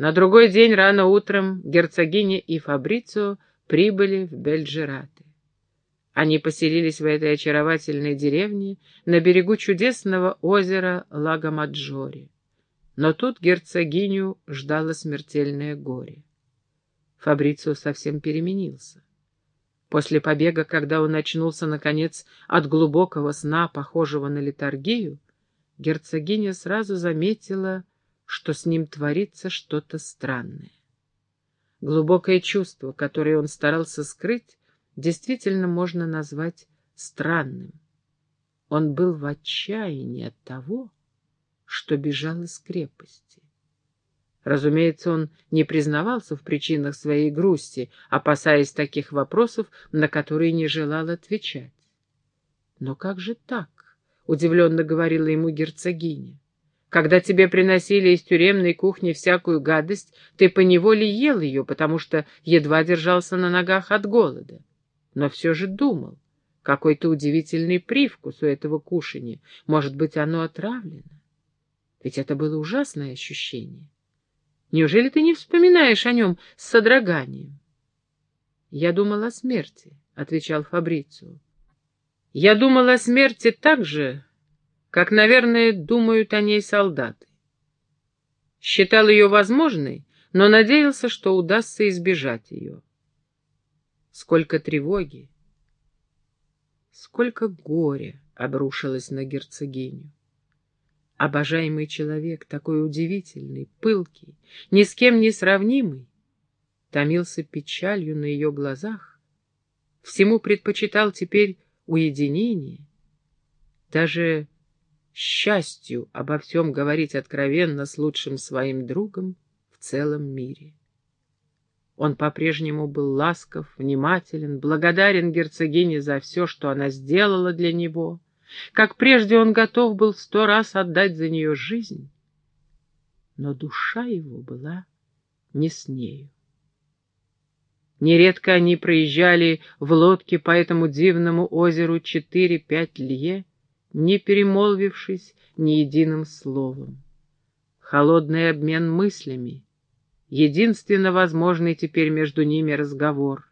На другой день рано утром герцогиня и Фабрицио прибыли в Бельджираты. Они поселились в этой очаровательной деревне на берегу чудесного озера Лагомаджори. Но тут герцогиню ждало смертельное горе. Фабрицио совсем переменился. После побега, когда он очнулся, наконец, от глубокого сна, похожего на литургию, герцогиня сразу заметила, что с ним творится что-то странное. Глубокое чувство, которое он старался скрыть, действительно можно назвать странным. Он был в отчаянии от того, что бежал из крепости. Разумеется, он не признавался в причинах своей грусти, опасаясь таких вопросов, на которые не желал отвечать. «Но как же так?» — удивленно говорила ему герцогиня. «Когда тебе приносили из тюремной кухни всякую гадость, ты поневоле ел ее, потому что едва держался на ногах от голода. Но все же думал, какой-то удивительный привкус у этого кушания, может быть, оно отравлено. Ведь это было ужасное ощущение». Неужели ты не вспоминаешь о нем с содроганием? — Я думал о смерти, — отвечал Фабрицио. — Я думал о смерти так же, как, наверное, думают о ней солдаты. Считал ее возможной, но надеялся, что удастся избежать ее. Сколько тревоги, сколько горя обрушилось на герцогиню. Обожаемый человек, такой удивительный, пылкий, ни с кем не сравнимый, томился печалью на ее глазах, всему предпочитал теперь уединение, даже счастью обо всем говорить откровенно с лучшим своим другом в целом мире. Он по-прежнему был ласков, внимателен, благодарен герцогине за все, что она сделала для него — как прежде он готов был сто раз отдать за нее жизнь, но душа его была не с нею. Нередко они проезжали в лодке по этому дивному озеру четыре-пять лье, не перемолвившись ни единым словом. Холодный обмен мыслями, единственно возможный теперь между ними разговор,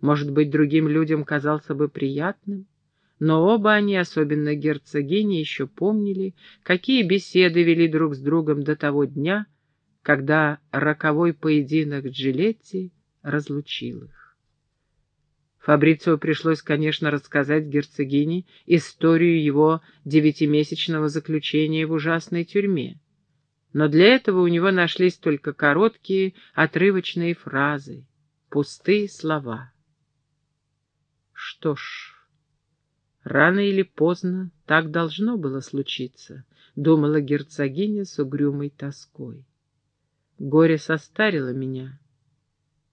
может быть, другим людям казался бы приятным, но оба они, особенно герцогиня, еще помнили, какие беседы вели друг с другом до того дня, когда роковой поединок Джилетти разлучил их. Фабрицио пришлось, конечно, рассказать герцогине историю его девятимесячного заключения в ужасной тюрьме. Но для этого у него нашлись только короткие, отрывочные фразы, пустые слова. Что ж... Рано или поздно так должно было случиться, думала герцогиня с угрюмой тоской. Горе состарило меня.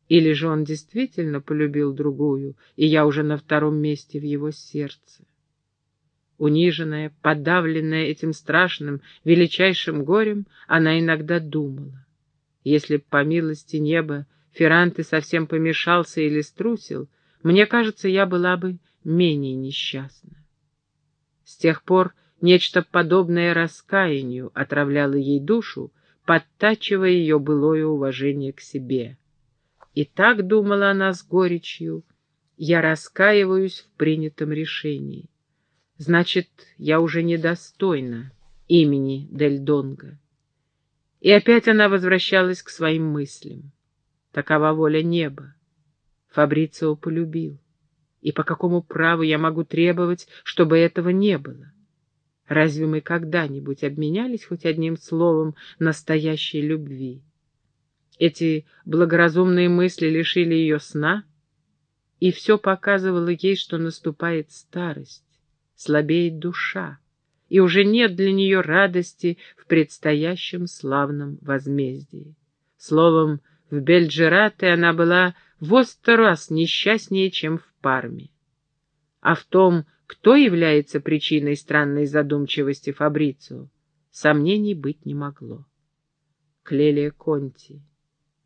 Или же он действительно полюбил другую, и я уже на втором месте в его сердце. Униженная, подавленная этим страшным, величайшим горем, она иногда думала. Если по милости неба, Ферранте совсем помешался или струсил, мне кажется, я была бы менее несчастна. С тех пор нечто подобное раскаянию отравляло ей душу, подтачивая ее былое уважение к себе. И так думала она с горечью, я раскаиваюсь в принятом решении. Значит, я уже недостойна имени Дель Донго. И опять она возвращалась к своим мыслям. Такова воля неба. Фабрицио полюбил. И по какому праву я могу требовать, чтобы этого не было? Разве мы когда-нибудь обменялись хоть одним словом настоящей любви? Эти благоразумные мысли лишили ее сна, и все показывало ей, что наступает старость, слабеет душа, и уже нет для нее радости в предстоящем славном возмездии. Словом, в Бельджерате она была в сто раз несчастнее, чем в Парме. А в том, кто является причиной странной задумчивости Фабрицио, сомнений быть не могло. Клелия Конти.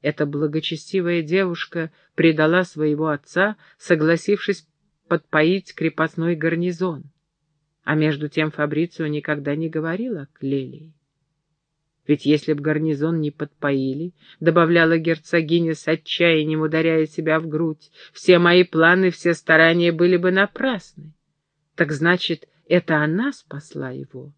Эта благочестивая девушка предала своего отца, согласившись подпоить крепостной гарнизон. А между тем Фабрицио никогда не говорил о Клелии. Ведь если б гарнизон не подпоили, — добавляла герцогиня с отчаянием, ударяя себя в грудь, — все мои планы, все старания были бы напрасны. Так значит, это она спасла его?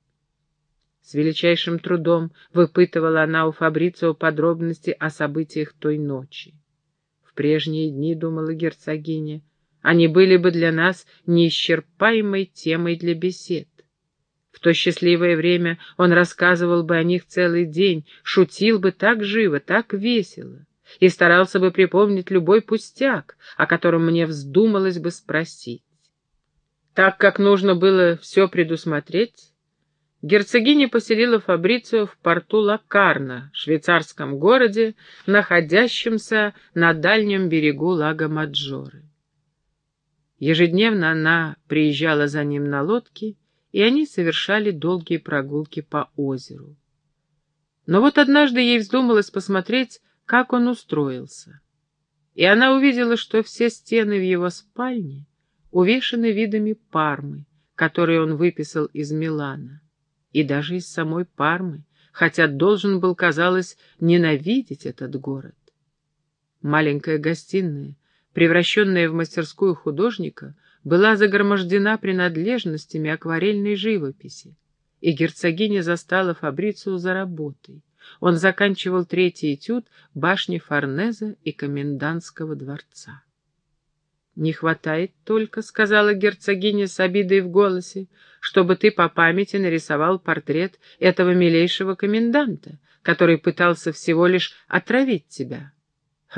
С величайшим трудом выпытывала она у Фабрицио подробности о событиях той ночи. В прежние дни, думала герцогиня, они были бы для нас неисчерпаемой темой для бесед. В то счастливое время он рассказывал бы о них целый день, шутил бы так живо, так весело и старался бы припомнить любой пустяк, о котором мне вздумалось бы спросить. Так как нужно было все предусмотреть, герцогиня поселила Фабрицио в порту Лакарна, швейцарском городе, находящемся на дальнем берегу лага Маджоры. Ежедневно она приезжала за ним на лодке, и они совершали долгие прогулки по озеру. Но вот однажды ей вздумалось посмотреть, как он устроился. И она увидела, что все стены в его спальне увешаны видами Пармы, которые он выписал из Милана, и даже из самой Пармы, хотя должен был, казалось, ненавидеть этот город. Маленькая гостиная, превращенная в мастерскую художника, была загромождена принадлежностями акварельной живописи, и герцогиня застала Фабрицию за работой. Он заканчивал третий этюд башни Форнеза и комендантского дворца. «Не хватает только, — сказала герцогиня с обидой в голосе, — чтобы ты по памяти нарисовал портрет этого милейшего коменданта, который пытался всего лишь отравить тебя.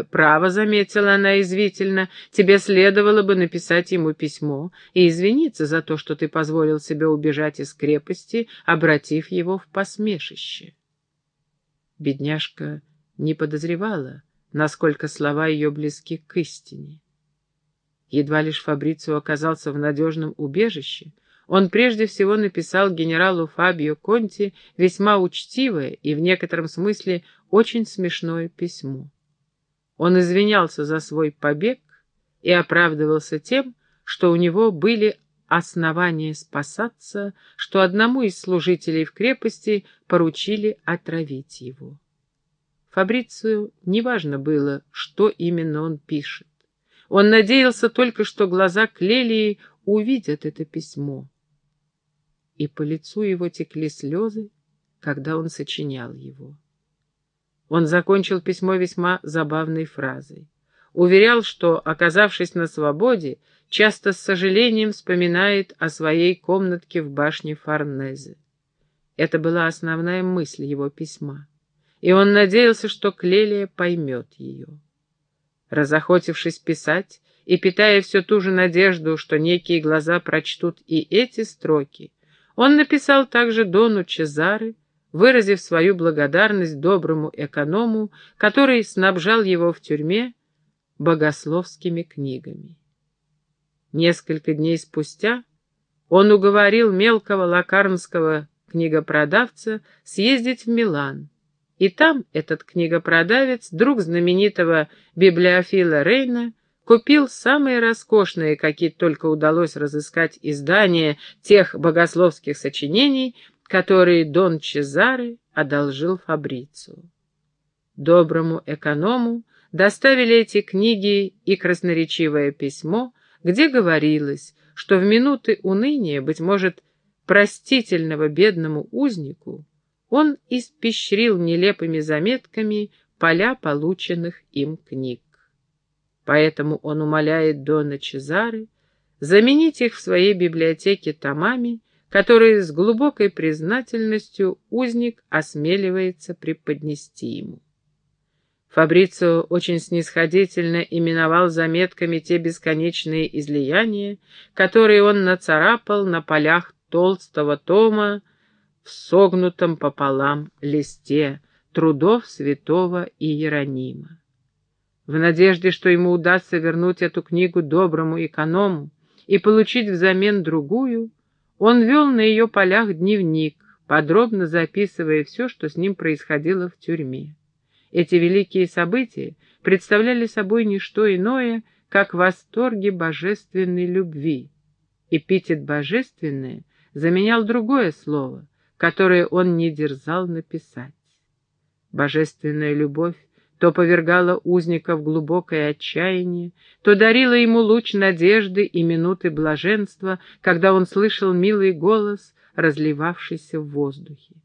«Право», — заметила она извительно, — «тебе следовало бы написать ему письмо и извиниться за то, что ты позволил себе убежать из крепости, обратив его в посмешище». Бедняжка не подозревала, насколько слова ее близки к истине. Едва лишь Фабрицио оказался в надежном убежище, он прежде всего написал генералу Фабио Конти весьма учтивое и в некотором смысле очень смешное письмо. Он извинялся за свой побег и оправдывался тем, что у него были основания спасаться, что одному из служителей в крепости поручили отравить его. Фабрицию неважно было, что именно он пишет. Он надеялся только, что глаза Клелии увидят это письмо. И по лицу его текли слезы, когда он сочинял его. Он закончил письмо весьма забавной фразой. Уверял, что, оказавшись на свободе, часто с сожалением вспоминает о своей комнатке в башне Форнезе. Это была основная мысль его письма, и он надеялся, что Клелия поймет ее. Разохотившись писать и питая все ту же надежду, что некие глаза прочтут и эти строки, он написал также Дону Чезаре, выразив свою благодарность доброму эконому, который снабжал его в тюрьме богословскими книгами. Несколько дней спустя он уговорил мелкого лакарнского книгопродавца съездить в Милан, и там этот книгопродавец, друг знаменитого библиофила Рейна, купил самые роскошные, какие только удалось разыскать издания тех богословских сочинений, которые Дон Чезаре одолжил Фабрицу. Доброму эконому доставили эти книги и красноречивое письмо, где говорилось, что в минуты уныния, быть может, простительного бедному узнику, он испещрил нелепыми заметками поля полученных им книг. Поэтому он умоляет Дона Чезары заменить их в своей библиотеке томами, которые с глубокой признательностью узник осмеливается преподнести ему. Фабрицио очень снисходительно именовал заметками те бесконечные излияния, которые он нацарапал на полях толстого тома в согнутом пополам листе трудов святого Иеронима. В надежде, что ему удастся вернуть эту книгу доброму эконому и получить взамен другую, он вел на ее полях дневник, подробно записывая все, что с ним происходило в тюрьме. Эти великие события представляли собой не что иное, как восторги божественной любви. Эпитет «божественное» заменял другое слово, которое он не дерзал написать. Божественная любовь то повергала узника в глубокое отчаяние, то дарила ему луч надежды и минуты блаженства, когда он слышал милый голос, разливавшийся в воздухе.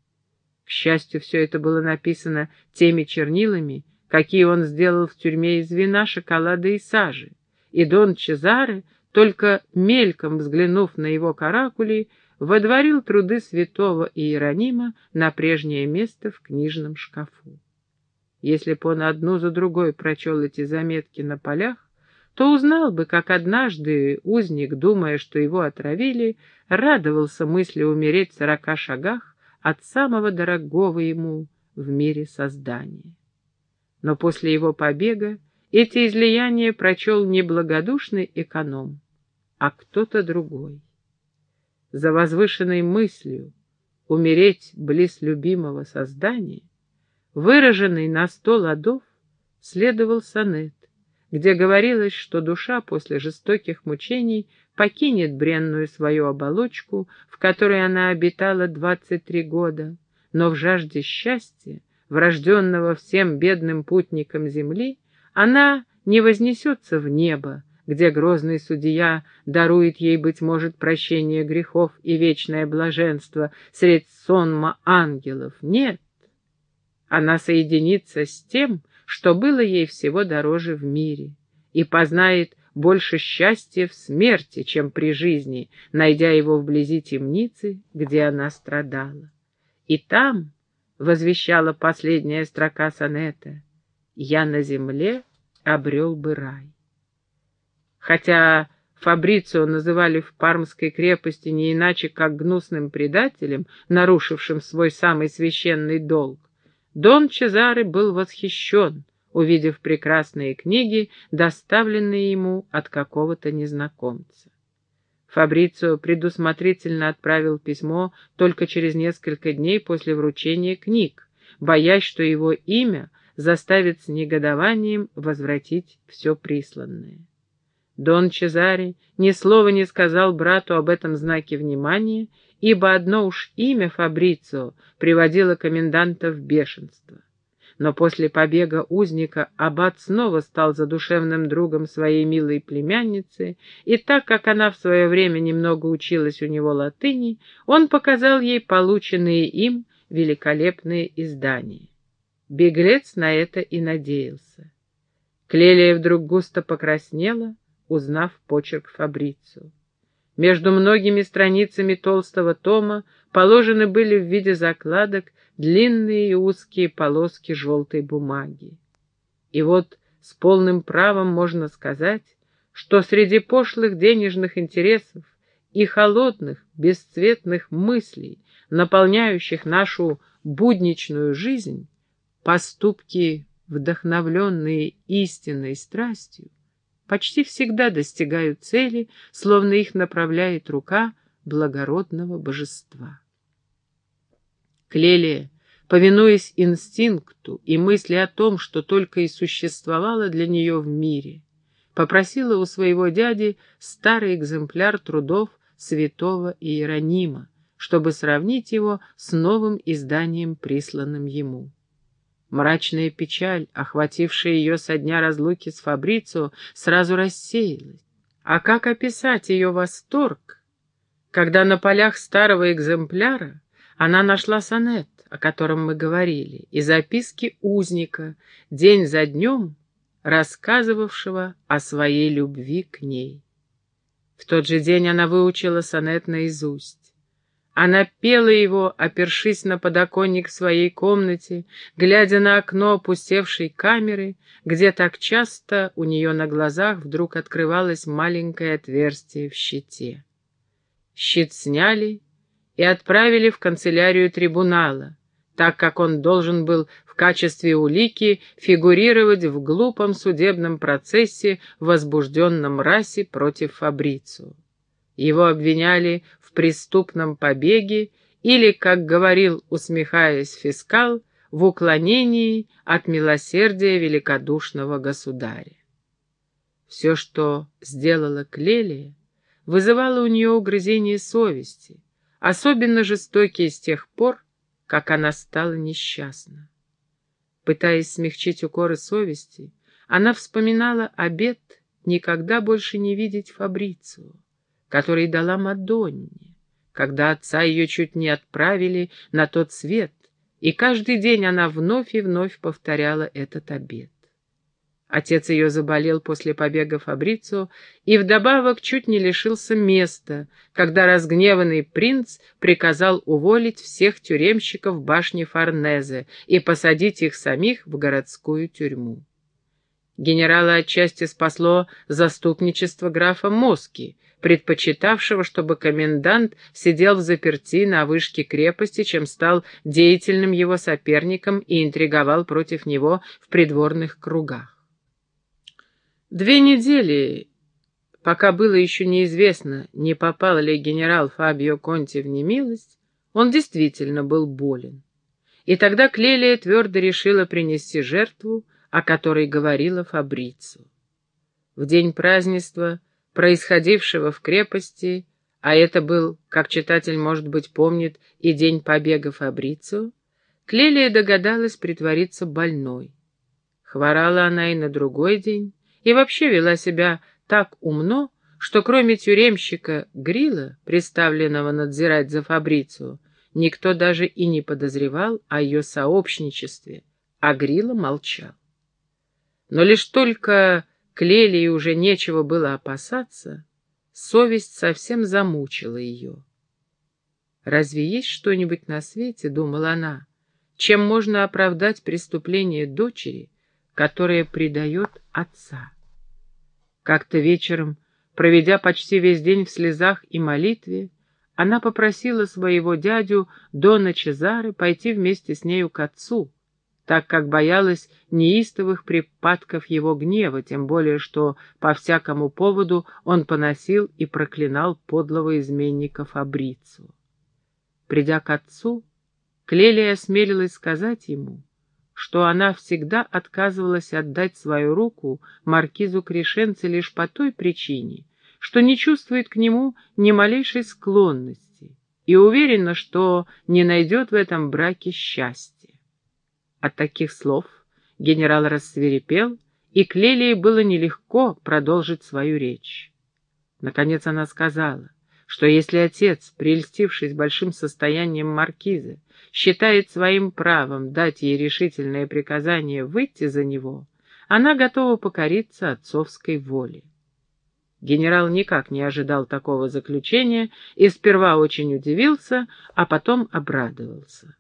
К счастью, все это было написано теми чернилами, какие он сделал в тюрьме из вина, шоколада и сажи, и Дон Чезаре, только мельком взглянув на его каракули, водворил труды святого Иеронима на прежнее место в книжном шкафу. Если бы он одну за другой прочел эти заметки на полях, то узнал бы, как однажды узник, думая, что его отравили, радовался мысли умереть в сорока шагах от самого дорогого ему в мире создания. Но после его побега эти излияния прочел не благодушный эконом, а кто-то другой. За возвышенной мыслью умереть близ любимого создания, выраженный на сто ладов, следовал сонет, где говорилось, что душа после жестоких мучений покинет бренную свою оболочку, в которой она обитала двадцать три года, но в жажде счастья, врожденного всем бедным путникам земли, она не вознесется в небо, где грозный судья дарует ей, быть может, прощение грехов и вечное блаженство средь сонма ангелов. Нет, она соединится с тем, что было ей всего дороже в мире, и познает больше счастья в смерти, чем при жизни, найдя его вблизи темницы, где она страдала. И там, — возвещала последняя строка сонета, — я на земле обрел бы рай. Хотя Фабрицио называли в Пармской крепости не иначе, как гнусным предателем, нарушившим свой самый священный долг, Дон Чезаре был восхищен, увидев прекрасные книги, доставленные ему от какого-то незнакомца. Фабрицио предусмотрительно отправил письмо только через несколько дней после вручения книг, боясь, что его имя заставит с негодованием возвратить все присланное. Дон Чезаре ни слова не сказал брату об этом знаке внимания, ибо одно уж имя Фабрицио приводило коменданта в бешенство. Но после побега узника аббат снова стал задушевным другом своей милой племянницы, и так как она в свое время немного училась у него латыни, он показал ей полученные им великолепные издания. Беглец на это и надеялся. Клелия вдруг густо покраснела, узнав почерк Фабрицу. Между многими страницами толстого тома положены были в виде закладок длинные и узкие полоски желтой бумаги. И вот с полным правом можно сказать, что среди пошлых денежных интересов и холодных, бесцветных мыслей, наполняющих нашу будничную жизнь, поступки, вдохновленные истинной страстью, почти всегда достигают цели, словно их направляет рука благородного божества. Клелия, повинуясь инстинкту и мысли о том, что только и существовало для нее в мире, попросила у своего дяди старый экземпляр трудов святого Иеронима, чтобы сравнить его с новым изданием, присланным ему. Мрачная печаль, охватившая ее со дня разлуки с Фабрицио, сразу рассеялась. А как описать ее восторг, когда на полях старого экземпляра она нашла сонет, о котором мы говорили, и записки узника, день за днем рассказывавшего о своей любви к ней. В тот же день она выучила сонет наизусть. Она пела его, опершись на подоконник своей комнате, глядя на окно опустевшей камеры, где так часто у нее на глазах вдруг открывалось маленькое отверстие в щите. Щит сняли и отправили в канцелярию трибунала, так как он должен был в качестве улики фигурировать в глупом судебном процессе, возбужденном расе против Фабрицу. Его обвиняли преступном побеге или, как говорил, усмехаясь фискал, в уклонении от милосердия великодушного государя. Все, что сделала Клелия, вызывало у нее угрызение совести, особенно жестокие с тех пор, как она стала несчастна. Пытаясь смягчить укоры совести, она вспоминала обет никогда больше не видеть Фабрицию, который дала Мадонне, когда отца ее чуть не отправили на тот свет, и каждый день она вновь и вновь повторяла этот обет. Отец ее заболел после побега Фабрицио и вдобавок чуть не лишился места, когда разгневанный принц приказал уволить всех тюремщиков башни Форнезе и посадить их самих в городскую тюрьму. Генерала отчасти спасло заступничество графа Моски, предпочитавшего, чтобы комендант сидел в заперти на вышке крепости, чем стал деятельным его соперником и интриговал против него в придворных кругах. Две недели, пока было еще неизвестно, не попал ли генерал Фабио Конти в немилость, он действительно был болен. И тогда Клелия твердо решила принести жертву, о которой говорила Фабрицу. В день празднества, происходившего в крепости, а это был, как читатель, может быть, помнит, и день побега Фабрицу, Клелия догадалась притвориться больной. Хворала она и на другой день, и вообще вела себя так умно, что кроме тюремщика Грила, представленного надзирать за Фабрицию, никто даже и не подозревал о ее сообщничестве, а Грила молчал. Но лишь только Клелии уже нечего было опасаться, совесть совсем замучила ее. «Разве есть что-нибудь на свете, — думала она, — чем можно оправдать преступление дочери, которая предает отца. Как-то вечером, проведя почти весь день в слезах и молитве, она попросила своего дядю Дона Чезары пойти вместе с нею к отцу, так как боялась неистовых припадков его гнева, тем более что по всякому поводу он поносил и проклинал подлого изменника Фабрицу. Придя к отцу, Клелия осмелилась сказать ему, что она всегда отказывалась отдать свою руку маркизу Крешенце лишь по той причине, что не чувствует к нему ни малейшей склонности и уверена, что не найдет в этом браке счастья. От таких слов генерал рассверепел, и Клелии было нелегко продолжить свою речь. Наконец она сказала, что если отец, прельстившись большим состоянием маркизы, считает своим правом дать ей решительное приказание выйти за него, она готова покориться отцовской воле. Генерал никак не ожидал такого заключения и сперва очень удивился, а потом обрадовался.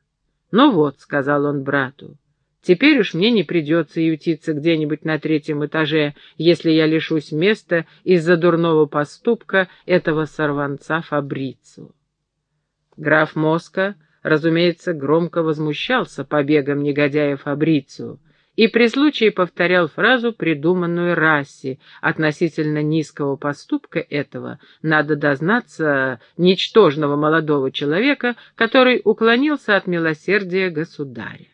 «Ну вот», — сказал он брату, Теперь уж мне не придется ютиться где-нибудь на третьем этаже, если я лишусь места из-за дурного поступка этого сорванца Фабрицу. Граф Моска, разумеется, громко возмущался побегом негодяя Фабрицу и при случае повторял фразу, придуманную Расси, относительно низкого поступка этого надо дознаться ничтожного молодого человека, который уклонился от милосердия государя.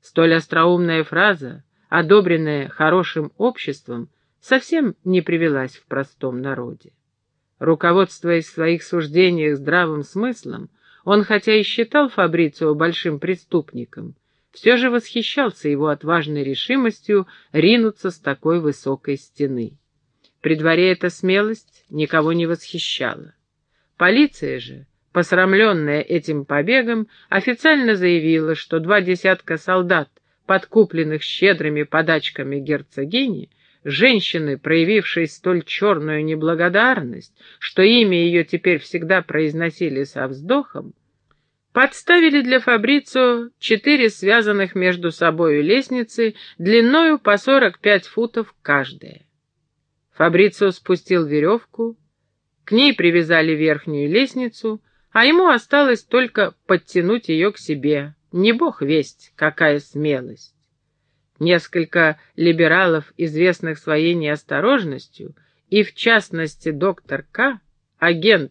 Столь остроумная фраза, одобренная хорошим обществом, совсем не привелась в простом народе. Руководствуясь в своих суждениях здравым смыслом, он хотя и считал Фабрицио большим преступником, все же восхищался его отважной решимостью ринуться с такой высокой стены. При дворе эта смелость никого не восхищала. Полиция же, посрамленная этим побегом, официально заявила, что два десятка солдат, подкупленных щедрыми подачками герцогини, женщины, проявившей столь черную неблагодарность, что имя ее теперь всегда произносили со вздохом, подставили для Фабрицио четыре связанных между собою лестницы длиною по сорок пять футов каждая. Фабрицио спустил веревку, к ней привязали верхнюю лестницу, а ему осталось только подтянуть ее к себе. Не бог весть, какая смелость. Несколько либералов, известных своей неосторожностью, и в частности доктор К., агент,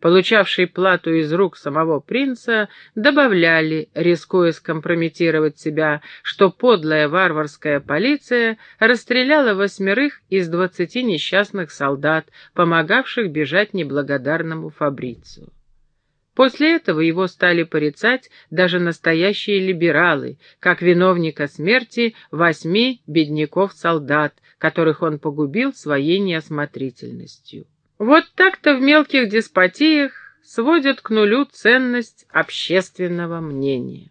получавший плату из рук самого принца, добавляли, рискуя скомпрометировать себя, что подлая варварская полиция расстреляла восьмерых из двадцати несчастных солдат, помогавших бежать неблагодарному Фабрицу. После этого его стали порицать даже настоящие либералы, как виновника смерти восьми бедняков-солдат, которых он погубил своей неосмотрительностью. Вот так-то в мелких деспотиях сводят к нулю ценность общественного мнения.